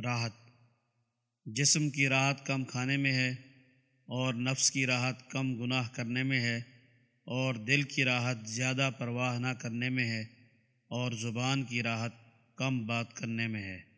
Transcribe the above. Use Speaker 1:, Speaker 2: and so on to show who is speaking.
Speaker 1: راحت۔ جسم کی راحت کم کھانے میں ہے اور نفس کی راحت کم گناہ کرنے میں ہے اور دل کی راحت زیادہ پرواہ نہ کرنے میں ہے اور زبان کی راحت کم بات کرنے میں ہے۔